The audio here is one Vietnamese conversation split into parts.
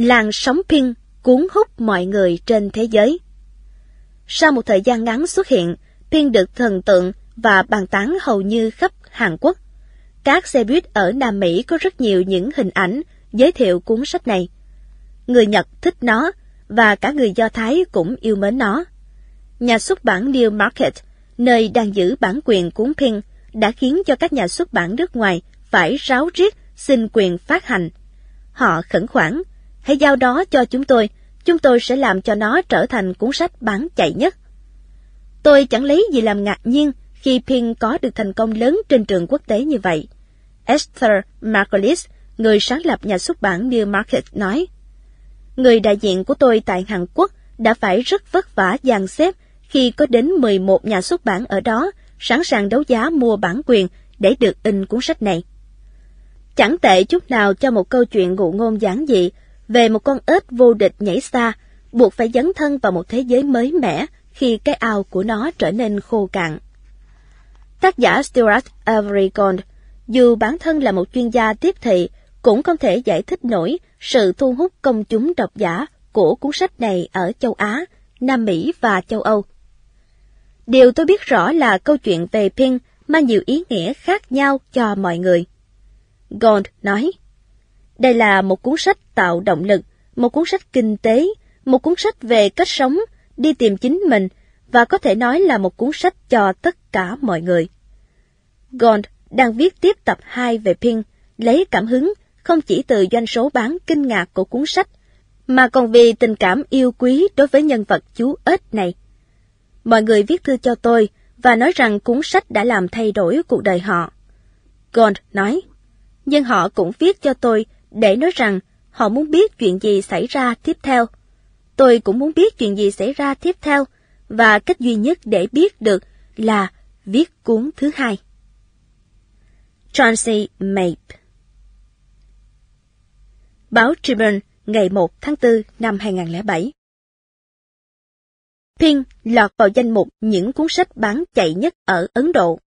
làn sóng pin cuốn hút mọi người trên thế giới. Sau một thời gian ngắn xuất hiện, pin được thần tượng và bàn tán hầu như khắp Hàn Quốc. Các xe buýt ở Nam Mỹ có rất nhiều những hình ảnh giới thiệu cuốn sách này. Người Nhật thích nó, và cả người Do Thái cũng yêu mến nó. Nhà xuất bản New Market, nơi đang giữ bản quyền cuốn pin, đã khiến cho các nhà xuất bản nước ngoài phải ráo riết xin quyền phát hành. Họ khẩn khoản, hãy giao đó cho chúng tôi, chúng tôi sẽ làm cho nó trở thành cuốn sách bán chạy nhất. Tôi chẳng lấy gì làm ngạc nhiên khi Pin có được thành công lớn trên trường quốc tế như vậy. Esther Margolis, người sáng lập nhà xuất bản New Market, nói, Người đại diện của tôi tại Hàn Quốc đã phải rất vất vả dàn xếp khi có đến 11 nhà xuất bản ở đó sẵn sàng đấu giá mua bản quyền để được in cuốn sách này. Chẳng tệ chút nào cho một câu chuyện ngụ ngôn giản dị về một con ếch vô địch nhảy xa, buộc phải dấn thân vào một thế giới mới mẻ khi cái ao của nó trở nên khô cạn. Tác giả Stuart Avery Gold, dù bản thân là một chuyên gia tiếp thị, cũng không thể giải thích nổi sự thu hút công chúng độc giả của cuốn sách này ở châu Á, Nam Mỹ và châu Âu. Điều tôi biết rõ là câu chuyện về Pink mang nhiều ý nghĩa khác nhau cho mọi người. Gold nói, đây là một cuốn sách tạo động lực, một cuốn sách kinh tế, một cuốn sách về cách sống, đi tìm chính mình, và có thể nói là một cuốn sách cho tất cả mọi người. Gold đang viết tiếp tập 2 về Pink, lấy cảm hứng không chỉ từ doanh số bán kinh ngạc của cuốn sách, mà còn vì tình cảm yêu quý đối với nhân vật chú ếch này. Mọi người viết thư cho tôi và nói rằng cuốn sách đã làm thay đổi cuộc đời họ. Gond nói, nhưng họ cũng viết cho tôi để nói rằng họ muốn biết chuyện gì xảy ra tiếp theo. Tôi cũng muốn biết chuyện gì xảy ra tiếp theo, và cách duy nhất để biết được là viết cuốn thứ hai. Chauncey Mape Báo Tribune ngày 1 tháng 4 năm 2007 Pink lọt vào danh mục những cuốn sách bán chạy nhất ở Ấn Độ.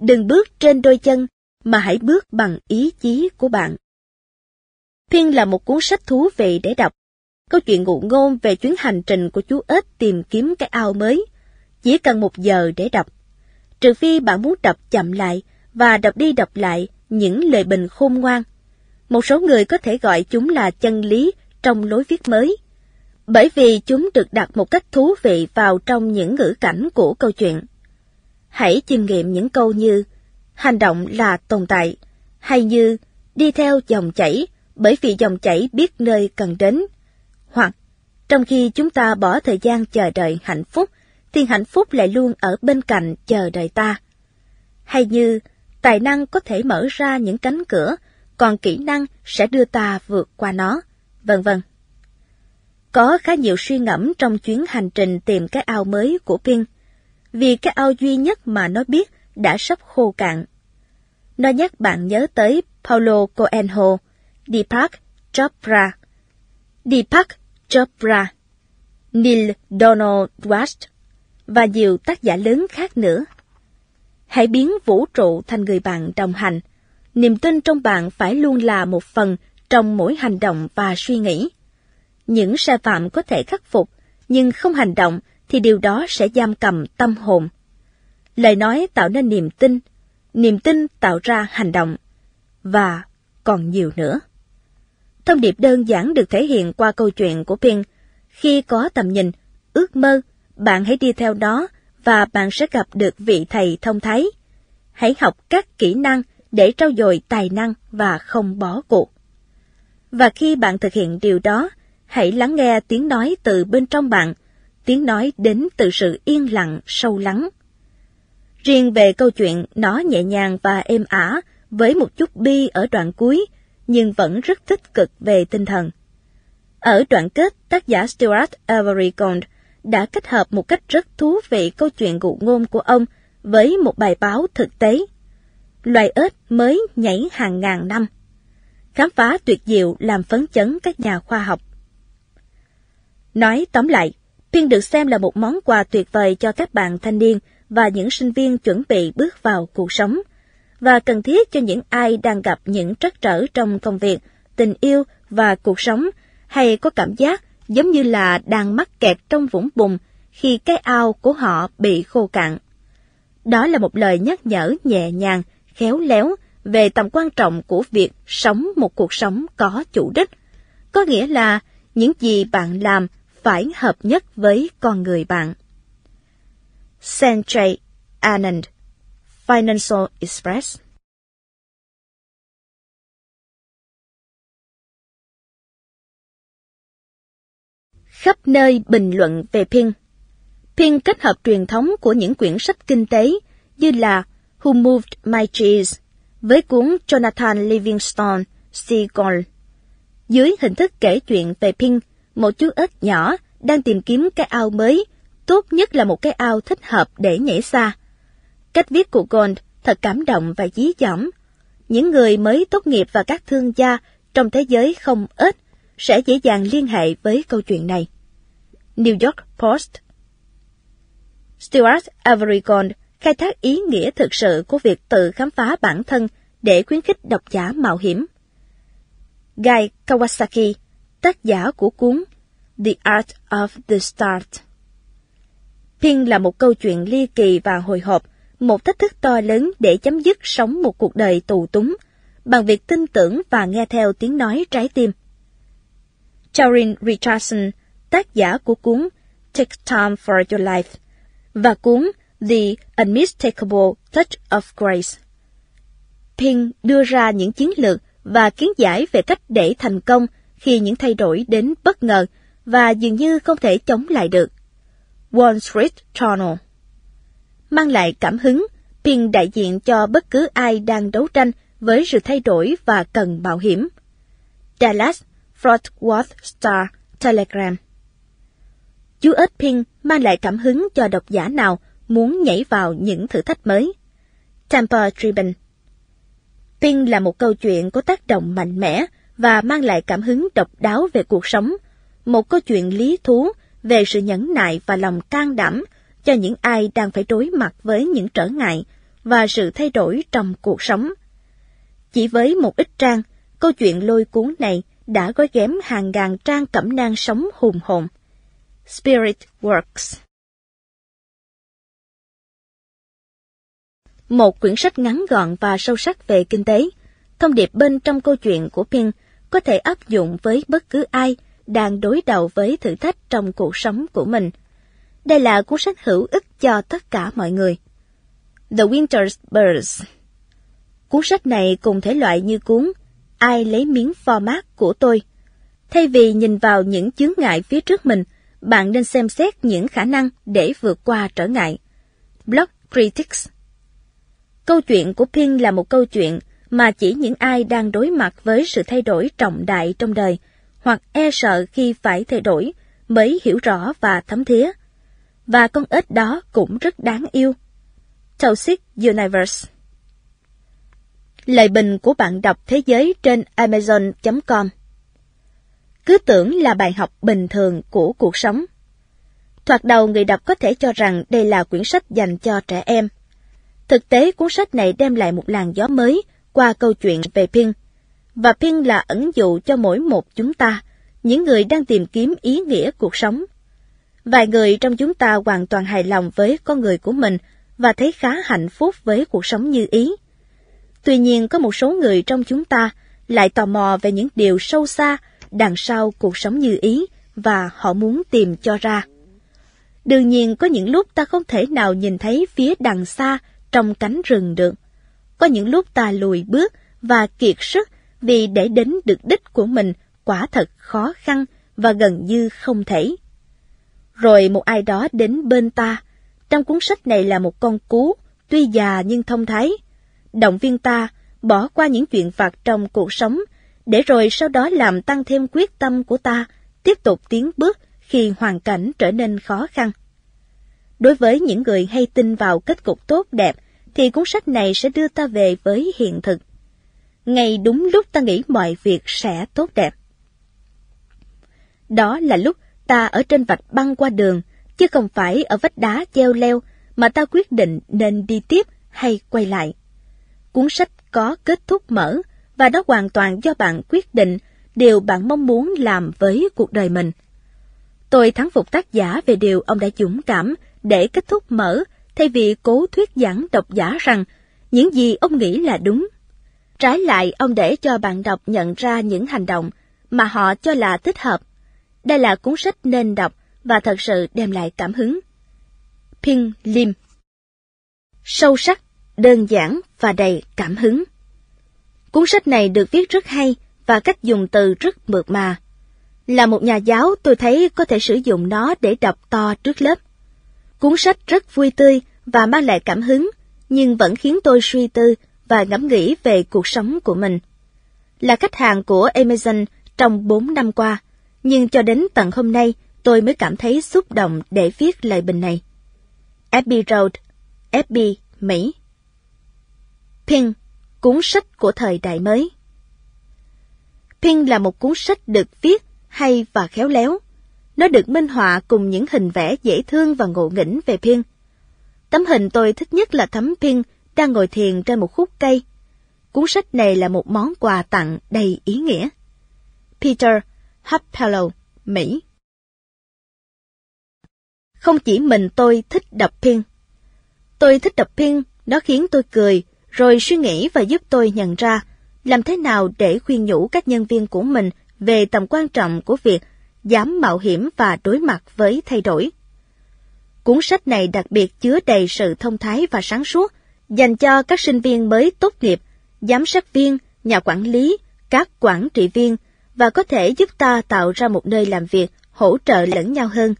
Đừng bước trên đôi chân, mà hãy bước bằng ý chí của bạn thiên là một cuốn sách thú vị để đọc. Câu chuyện ngụ ngôn về chuyến hành trình của chú ếch tìm kiếm cái ao mới. Chỉ cần một giờ để đọc. Trừ phi bạn muốn đọc chậm lại và đọc đi đọc lại những lời bình khôn ngoan một số người có thể gọi chúng là chân lý trong lối viết mới, bởi vì chúng được đặt một cách thú vị vào trong những ngữ cảnh của câu chuyện. Hãy chiêm nghiệm những câu như hành động là tồn tại, hay như đi theo dòng chảy bởi vì dòng chảy biết nơi cần đến, hoặc trong khi chúng ta bỏ thời gian chờ đợi hạnh phúc, thì hạnh phúc lại luôn ở bên cạnh chờ đợi ta. Hay như tài năng có thể mở ra những cánh cửa còn kỹ năng sẽ đưa ta vượt qua nó, vân vân. Có khá nhiều suy ngẫm trong chuyến hành trình tìm cái ao mới của Pin, vì cái ao duy nhất mà nó biết đã sắp khô cạn. Nó nhắc bạn nhớ tới Paulo Coelho, Deepak Chopra, Deepak Chopra, Neil Donald West và nhiều tác giả lớn khác nữa. Hãy biến vũ trụ thành người bạn đồng hành – niềm tin trong bạn phải luôn là một phần trong mỗi hành động và suy nghĩ. Những sai phạm có thể khắc phục, nhưng không hành động thì điều đó sẽ giam cầm tâm hồn. Lời nói tạo nên niềm tin, niềm tin tạo ra hành động, và còn nhiều nữa. Thông điệp đơn giản được thể hiện qua câu chuyện của Pin. Khi có tầm nhìn, ước mơ, bạn hãy đi theo đó và bạn sẽ gặp được vị thầy thông thái. Hãy học các kỹ năng để trau dồi tài năng và không bỏ cuộc. Và khi bạn thực hiện điều đó, hãy lắng nghe tiếng nói từ bên trong bạn, tiếng nói đến từ sự yên lặng sâu lắng. Riêng về câu chuyện nó nhẹ nhàng và êm ả với một chút bi ở đoạn cuối, nhưng vẫn rất tích cực về tinh thần. Ở đoạn kết, tác giả Stuart Avery Gold đã kết hợp một cách rất thú vị câu chuyện ngụ ngôn của ông với một bài báo thực tế loài ếch mới nhảy hàng ngàn năm. Khám phá tuyệt diệu làm phấn chấn các nhà khoa học. Nói tóm lại, Pin được xem là một món quà tuyệt vời cho các bạn thanh niên và những sinh viên chuẩn bị bước vào cuộc sống, và cần thiết cho những ai đang gặp những trắc trở trong công việc, tình yêu và cuộc sống, hay có cảm giác giống như là đang mắc kẹt trong vũng bùn khi cái ao của họ bị khô cạn. Đó là một lời nhắc nhở nhẹ nhàng, khéo léo về tầm quan trọng của việc sống một cuộc sống có chủ đích. Có nghĩa là những gì bạn làm phải hợp nhất với con người bạn. Sanjay Anand Financial Express Khắp nơi bình luận về Ping Ping kết hợp truyền thống của những quyển sách kinh tế như là Who Moved My Cheese với cuốn Jonathan Livingstone Seagull. Dưới hình thức kể chuyện về Ping, một chú ếch nhỏ đang tìm kiếm cái ao mới, tốt nhất là một cái ao thích hợp để nhảy xa. Cách viết của Gold thật cảm động và dí dỏm. Những người mới tốt nghiệp và các thương gia trong thế giới không ít sẽ dễ dàng liên hệ với câu chuyện này. New York Post Stuart Avery Gold khai thác ý nghĩa thực sự của việc tự khám phá bản thân để khuyến khích độc giả mạo hiểm. Guy Kawasaki, tác giả của cuốn The Art of the Start. Pin là một câu chuyện ly kỳ và hồi hộp, một thách thức to lớn để chấm dứt sống một cuộc đời tù túng, bằng việc tin tưởng và nghe theo tiếng nói trái tim. Taryn Richardson, tác giả của cuốn Take Time for Your Life, và cuốn The Unmistakable Touch of Grace. Ping đưa ra những chiến lược và kiến giải về cách để thành công khi những thay đổi đến bất ngờ và dường như không thể chống lại được. Wall Street Journal Mang lại cảm hứng, Ping đại diện cho bất cứ ai đang đấu tranh với sự thay đổi và cần mạo hiểm. Dallas Fort Worth Star Telegram Chú ếch pin mang lại cảm hứng cho độc giả nào muốn nhảy vào những thử thách mới. Tampa Tribune Pin là một câu chuyện có tác động mạnh mẽ và mang lại cảm hứng độc đáo về cuộc sống, một câu chuyện lý thú về sự nhẫn nại và lòng can đảm cho những ai đang phải đối mặt với những trở ngại và sự thay đổi trong cuộc sống. Chỉ với một ít trang, câu chuyện lôi cuốn này đã gói ghém hàng ngàn trang cẩm nang sống hùng hồn. Spirit Works Một quyển sách ngắn gọn và sâu sắc về kinh tế, thông điệp bên trong câu chuyện của Pin có thể áp dụng với bất cứ ai đang đối đầu với thử thách trong cuộc sống của mình. Đây là cuốn sách hữu ích cho tất cả mọi người. The Winter's Birds Cuốn sách này cùng thể loại như cuốn Ai lấy miếng format của tôi. Thay vì nhìn vào những chướng ngại phía trước mình, bạn nên xem xét những khả năng để vượt qua trở ngại. Blog Critics Câu chuyện của Pin là một câu chuyện mà chỉ những ai đang đối mặt với sự thay đổi trọng đại trong đời hoặc e sợ khi phải thay đổi mới hiểu rõ và thấm thía. Và con ếch đó cũng rất đáng yêu. Toxic Universe Lời bình của bạn đọc thế giới trên Amazon.com Cứ tưởng là bài học bình thường của cuộc sống. Thoạt đầu người đọc có thể cho rằng đây là quyển sách dành cho trẻ em. Thực tế cuốn sách này đem lại một làn gió mới qua câu chuyện về Pin. Và Pin là ẩn dụ cho mỗi một chúng ta, những người đang tìm kiếm ý nghĩa cuộc sống. Vài người trong chúng ta hoàn toàn hài lòng với con người của mình và thấy khá hạnh phúc với cuộc sống như ý. Tuy nhiên, có một số người trong chúng ta lại tò mò về những điều sâu xa đằng sau cuộc sống như ý và họ muốn tìm cho ra. Đương nhiên, có những lúc ta không thể nào nhìn thấy phía đằng xa trong cánh rừng được. Có những lúc ta lùi bước và kiệt sức vì để đến được đích của mình quả thật khó khăn và gần như không thể. Rồi một ai đó đến bên ta, trong cuốn sách này là một con cú, tuy già nhưng thông thái, động viên ta bỏ qua những chuyện vặt trong cuộc sống, để rồi sau đó làm tăng thêm quyết tâm của ta tiếp tục tiến bước khi hoàn cảnh trở nên khó khăn. Đối với những người hay tin vào kết cục tốt đẹp, thì cuốn sách này sẽ đưa ta về với hiện thực. Ngay đúng lúc ta nghĩ mọi việc sẽ tốt đẹp. Đó là lúc ta ở trên vạch băng qua đường, chứ không phải ở vách đá treo leo mà ta quyết định nên đi tiếp hay quay lại. Cuốn sách có kết thúc mở, và đó hoàn toàn do bạn quyết định điều bạn mong muốn làm với cuộc đời mình. Tôi thắng phục tác giả về điều ông đã dũng cảm để kết thúc mở thay vì cố thuyết giảng độc giả rằng những gì ông nghĩ là đúng. Trái lại, ông để cho bạn đọc nhận ra những hành động mà họ cho là thích hợp. Đây là cuốn sách nên đọc và thật sự đem lại cảm hứng. Ping Lim Sâu sắc, đơn giản và đầy cảm hứng. Cuốn sách này được viết rất hay và cách dùng từ rất mượt mà. Là một nhà giáo, tôi thấy có thể sử dụng nó để đọc to trước lớp. Cuốn sách rất vui tươi và mang lại cảm hứng, nhưng vẫn khiến tôi suy tư và ngẫm nghĩ về cuộc sống của mình. Là khách hàng của Amazon trong 4 năm qua, nhưng cho đến tận hôm nay tôi mới cảm thấy xúc động để viết lời bình này. Abbey Road, Abbey, Mỹ Pin, cuốn sách của thời đại mới Pin là một cuốn sách được viết hay và khéo léo. Nó được minh họa cùng những hình vẽ dễ thương và ngộ nghĩnh về Pin. Tấm hình tôi thích nhất là tấm Pin đang ngồi thiền trên một khúc cây. Cuốn sách này là một món quà tặng đầy ý nghĩa. Peter Hapello, Mỹ Không chỉ mình tôi thích đọc Pin. Tôi thích đọc Pin, nó khiến tôi cười, rồi suy nghĩ và giúp tôi nhận ra làm thế nào để khuyên nhủ các nhân viên của mình về tầm quan trọng của việc dám mạo hiểm và đối mặt với thay đổi. Cuốn sách này đặc biệt chứa đầy sự thông thái và sáng suốt dành cho các sinh viên mới tốt nghiệp, giám sát viên, nhà quản lý, các quản trị viên và có thể giúp ta tạo ra một nơi làm việc hỗ trợ lẫn nhau hơn.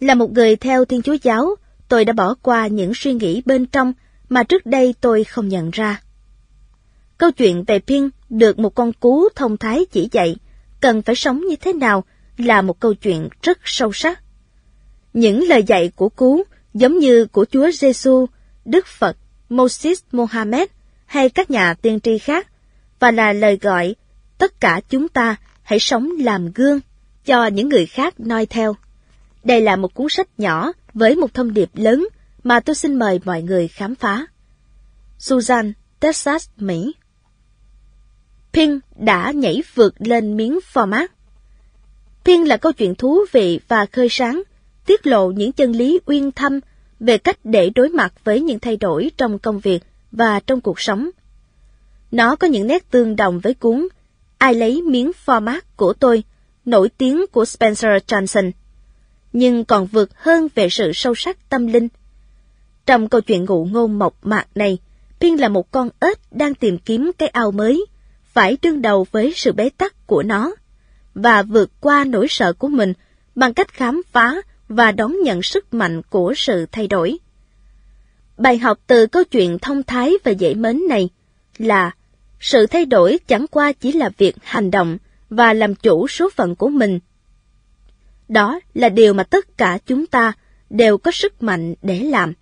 Là một người theo Thiên Chúa Giáo, tôi đã bỏ qua những suy nghĩ bên trong mà trước đây tôi không nhận ra. Câu chuyện về Pin được một con cú thông thái chỉ dạy cần phải sống như thế nào là một câu chuyện rất sâu sắc. Những lời dạy của cú giống như của Chúa Giêsu, Đức Phật, Moses Mohammed hay các nhà tiên tri khác và là lời gọi tất cả chúng ta hãy sống làm gương cho những người khác noi theo. Đây là một cuốn sách nhỏ với một thông điệp lớn mà tôi xin mời mọi người khám phá. Susan, Texas, Mỹ Pin đã nhảy vượt lên miếng format. Pin là câu chuyện thú vị và khơi sáng, tiết lộ những chân lý uyên thâm về cách để đối mặt với những thay đổi trong công việc và trong cuộc sống. Nó có những nét tương đồng với cuốn Ai lấy miếng format của tôi, nổi tiếng của Spencer Johnson, nhưng còn vượt hơn về sự sâu sắc tâm linh. Trong câu chuyện ngụ ngôn mộc mạc này, Pin là một con ếch đang tìm kiếm cái ao mới, phải đương đầu với sự bế tắc của nó, và vượt qua nỗi sợ của mình bằng cách khám phá và đón nhận sức mạnh của sự thay đổi. Bài học từ câu chuyện thông thái và dễ mến này là sự thay đổi chẳng qua chỉ là việc hành động và làm chủ số phận của mình. Đó là điều mà tất cả chúng ta đều có sức mạnh để làm.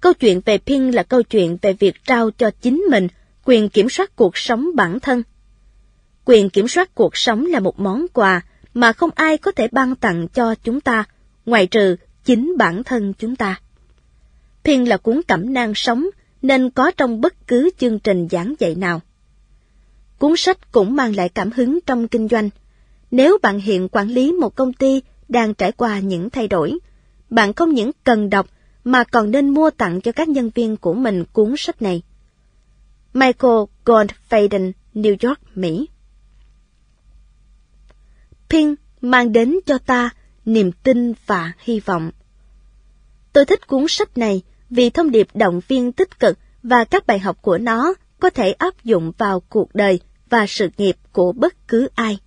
Câu chuyện về Pin là câu chuyện về việc trao cho chính mình quyền kiểm soát cuộc sống bản thân. Quyền kiểm soát cuộc sống là một món quà mà không ai có thể ban tặng cho chúng ta, ngoài trừ chính bản thân chúng ta. Pin là cuốn cẩm nang sống nên có trong bất cứ chương trình giảng dạy nào. Cuốn sách cũng mang lại cảm hứng trong kinh doanh. Nếu bạn hiện quản lý một công ty đang trải qua những thay đổi, bạn không những cần đọc mà còn nên mua tặng cho các nhân viên của mình cuốn sách này. Michael Goldfaden, New York, Mỹ Pink mang đến cho ta niềm tin và hy vọng. Tôi thích cuốn sách này vì thông điệp động viên tích cực và các bài học của nó có thể áp dụng vào cuộc đời và sự nghiệp của bất cứ ai.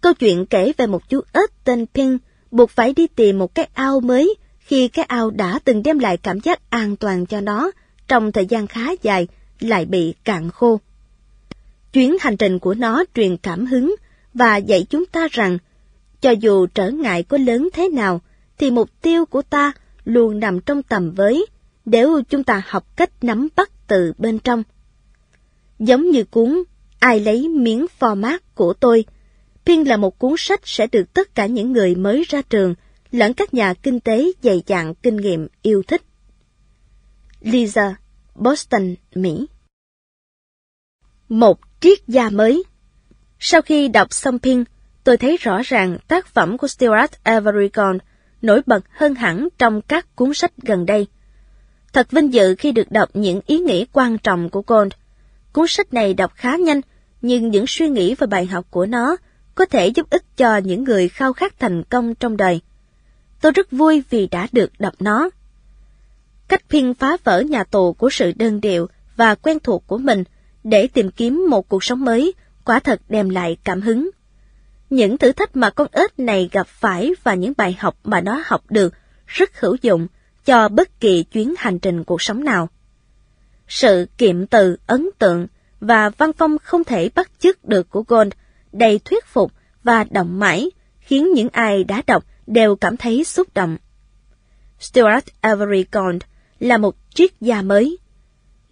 Câu chuyện kể về một chú ếch tên Pin buộc phải đi tìm một cái ao mới khi cái ao đã từng đem lại cảm giác an toàn cho nó trong thời gian khá dài lại bị cạn khô. Chuyến hành trình của nó truyền cảm hứng và dạy chúng ta rằng, cho dù trở ngại có lớn thế nào, thì mục tiêu của ta luôn nằm trong tầm với, nếu chúng ta học cách nắm bắt từ bên trong. Giống như cuốn Ai lấy miếng format của tôi, Pin là một cuốn sách sẽ được tất cả những người mới ra trường lẫn các nhà kinh tế dày dặn kinh nghiệm yêu thích. Lisa, Boston, Mỹ Một triết gia mới Sau khi đọc xong Pink, tôi thấy rõ ràng tác phẩm của Stuart Averigon nổi bật hơn hẳn trong các cuốn sách gần đây. Thật vinh dự khi được đọc những ý nghĩ quan trọng của Gold. Cuốn sách này đọc khá nhanh, nhưng những suy nghĩ và bài học của nó có thể giúp ích cho những người khao khát thành công trong đời. Tôi rất vui vì đã được đọc nó. Cách phiên phá vỡ nhà tù của sự đơn điệu và quen thuộc của mình để tìm kiếm một cuộc sống mới quả thật đem lại cảm hứng. Những thử thách mà con ếch này gặp phải và những bài học mà nó học được rất hữu dụng cho bất kỳ chuyến hành trình cuộc sống nào. Sự kiệm từ, ấn tượng và văn phong không thể bắt chước được của Gold đầy thuyết phục và động mãi, khiến những ai đã đọc đều cảm thấy xúc động. Stuart Avery Gold là một triết gia mới.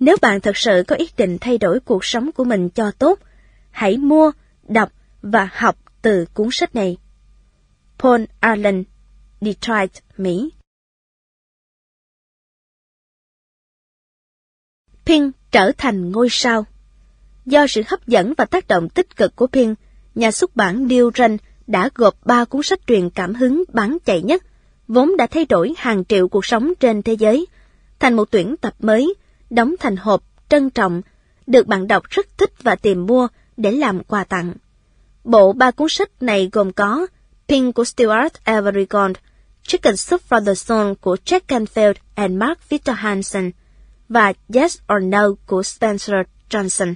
Nếu bạn thật sự có ý định thay đổi cuộc sống của mình cho tốt, hãy mua, đọc và học từ cuốn sách này. Paul Allen, Detroit, Mỹ Pin trở thành ngôi sao Do sự hấp dẫn và tác động tích cực của Pin, nhà xuất bản Neil đã gộp ba cuốn sách truyền cảm hứng bán chạy nhất, vốn đã thay đổi hàng triệu cuộc sống trên thế giới, thành một tuyển tập mới, đóng thành hộp, trân trọng, được bạn đọc rất thích và tìm mua để làm quà tặng. Bộ ba cuốn sách này gồm có Pink của Stuart Avery Gold, Chicken Soup for the Soul của Jack Canfield and Mark Victor Hansen và Yes or No của Spencer Johnson.